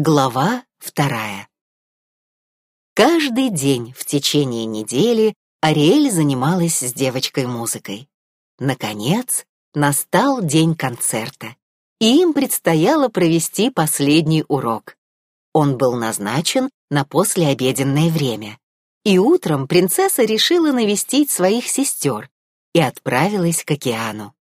Глава вторая. Каждый день в течение недели Ариэль занималась с девочкой музыкой. Наконец, настал день концерта, и им предстояло провести последний урок. Он был назначен на послеобеденное время, и утром принцесса решила навестить своих сестер и отправилась к океану.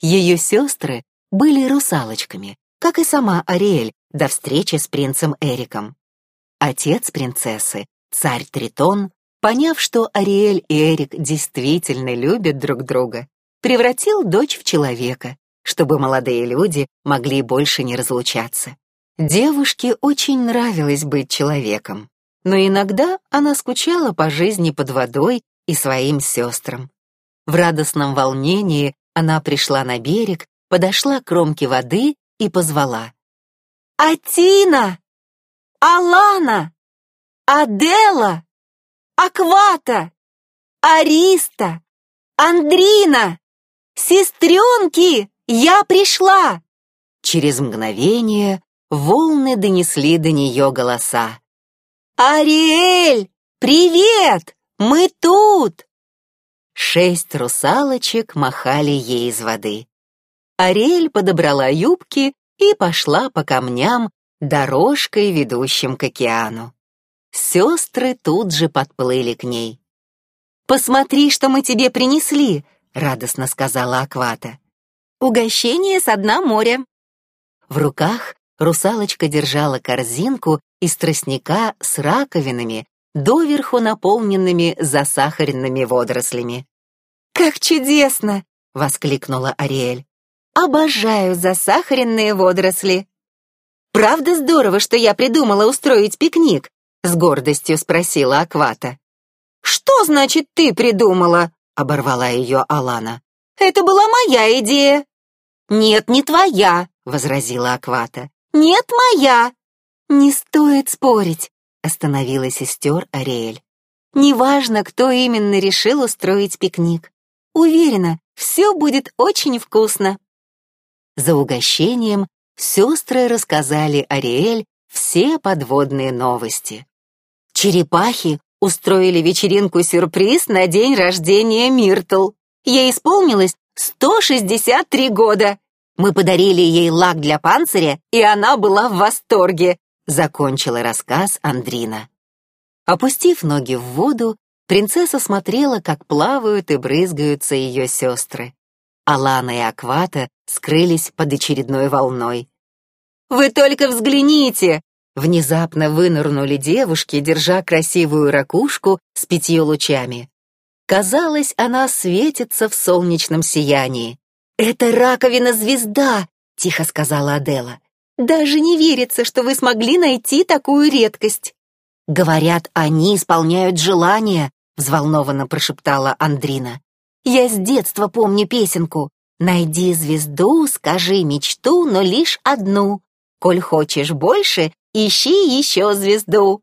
Ее сестры были русалочками, как и сама Ариэль, до встречи с принцем Эриком. Отец принцессы, царь Тритон, поняв, что Ариэль и Эрик действительно любят друг друга, превратил дочь в человека, чтобы молодые люди могли больше не разлучаться. Девушке очень нравилось быть человеком, но иногда она скучала по жизни под водой и своим сестрам. В радостном волнении она пришла на берег, подошла к кромке воды и позвала. Атина! Алана! Адела! Аквата! Ариста! Андрина! Сестренки! Я пришла!» Через мгновение волны донесли до нее голоса. «Ариэль! Привет! Мы тут!» Шесть русалочек махали ей из воды. Ариэль подобрала юбки и пошла по камням дорожкой, ведущим к океану. Сестры тут же подплыли к ней. «Посмотри, что мы тебе принесли!» — радостно сказала Аквата. «Угощение со дна моря!» В руках русалочка держала корзинку из тростника с раковинами, доверху наполненными засахаренными водорослями. «Как чудесно!» — воскликнула Ариэль. Обожаю засахаренные водоросли. Правда здорово, что я придумала устроить пикник? С гордостью спросила Аквата. Что значит ты придумала? Оборвала ее Алана. Это была моя идея. Нет, не твоя, возразила Аквата. Нет, моя. Не стоит спорить, остановила сестер Ариэль. Неважно, кто именно решил устроить пикник. Уверена, все будет очень вкусно. За угощением сестры рассказали Ариэль все подводные новости. Черепахи устроили вечеринку-сюрприз на день рождения Миртл. Ей исполнилось 163 года. Мы подарили ей лак для панциря, и она была в восторге, закончила рассказ Андрина. Опустив ноги в воду, принцесса смотрела, как плавают и брызгаются ее сестры. Алана и Аквата скрылись под очередной волной. «Вы только взгляните!» Внезапно вынырнули девушки, держа красивую ракушку с пятью лучами. Казалось, она светится в солнечном сиянии. «Это раковина-звезда!» — тихо сказала Адела. «Даже не верится, что вы смогли найти такую редкость!» «Говорят, они исполняют желания!» — взволнованно прошептала Андрина. Я с детства помню песенку. Найди звезду, скажи мечту, но лишь одну. Коль хочешь больше, ищи еще звезду.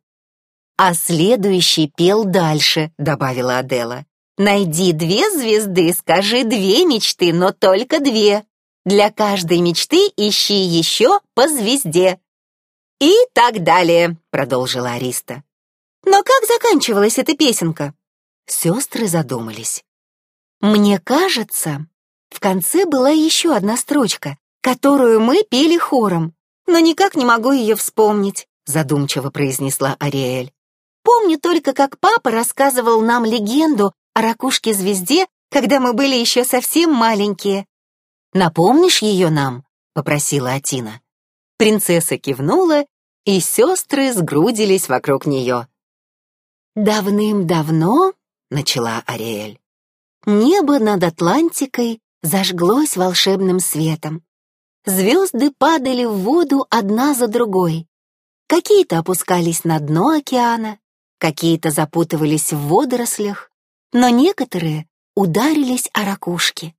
А следующий пел дальше, добавила Адела. Найди две звезды, скажи две мечты, но только две. Для каждой мечты ищи еще по звезде. И так далее, продолжила Ариста. Но как заканчивалась эта песенка? Сестры задумались. Мне кажется, в конце была еще одна строчка, которую мы пели хором, но никак не могу ее вспомнить, задумчиво произнесла Ариэль. Помню только, как папа рассказывал нам легенду о ракушке-звезде, когда мы были еще совсем маленькие. «Напомнишь ее нам?» — попросила Атина. Принцесса кивнула, и сестры сгрудились вокруг нее. «Давным-давно», — начала Ариэль, Небо над Атлантикой зажглось волшебным светом. Звезды падали в воду одна за другой. Какие-то опускались на дно океана, какие-то запутывались в водорослях, но некоторые ударились о ракушки.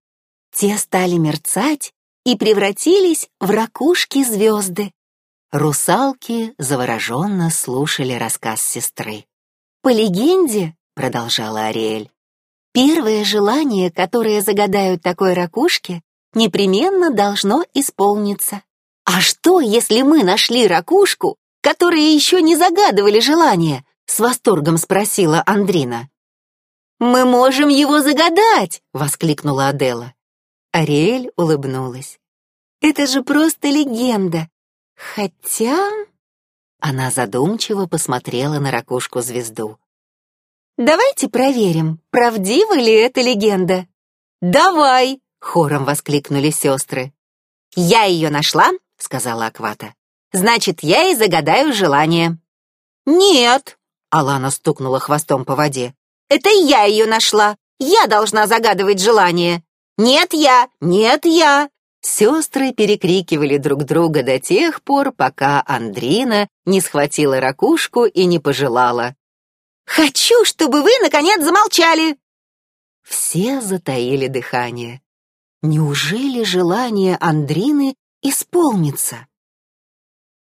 Те стали мерцать и превратились в ракушки-звезды. Русалки завороженно слушали рассказ сестры. «По легенде», — продолжала Ариэль, Первое желание, которое загадают такой ракушке, непременно должно исполниться. «А что, если мы нашли ракушку, которые еще не загадывали желание?» — с восторгом спросила Андрина. «Мы можем его загадать!» — воскликнула Адела. Ариэль улыбнулась. «Это же просто легенда. Хотя...» Она задумчиво посмотрела на ракушку-звезду. «Давайте проверим, правдива ли эта легенда». «Давай!» — хором воскликнули сестры. «Я ее нашла», — сказала Аквата. «Значит, я и загадаю желание». «Нет!» — Алана стукнула хвостом по воде. «Это я ее нашла! Я должна загадывать желание!» «Нет я! Нет я!» Сестры перекрикивали друг друга до тех пор, пока Андрина не схватила ракушку и не пожелала. Хочу, чтобы вы, наконец, замолчали!» Все затаили дыхание. Неужели желание Андрины исполнится?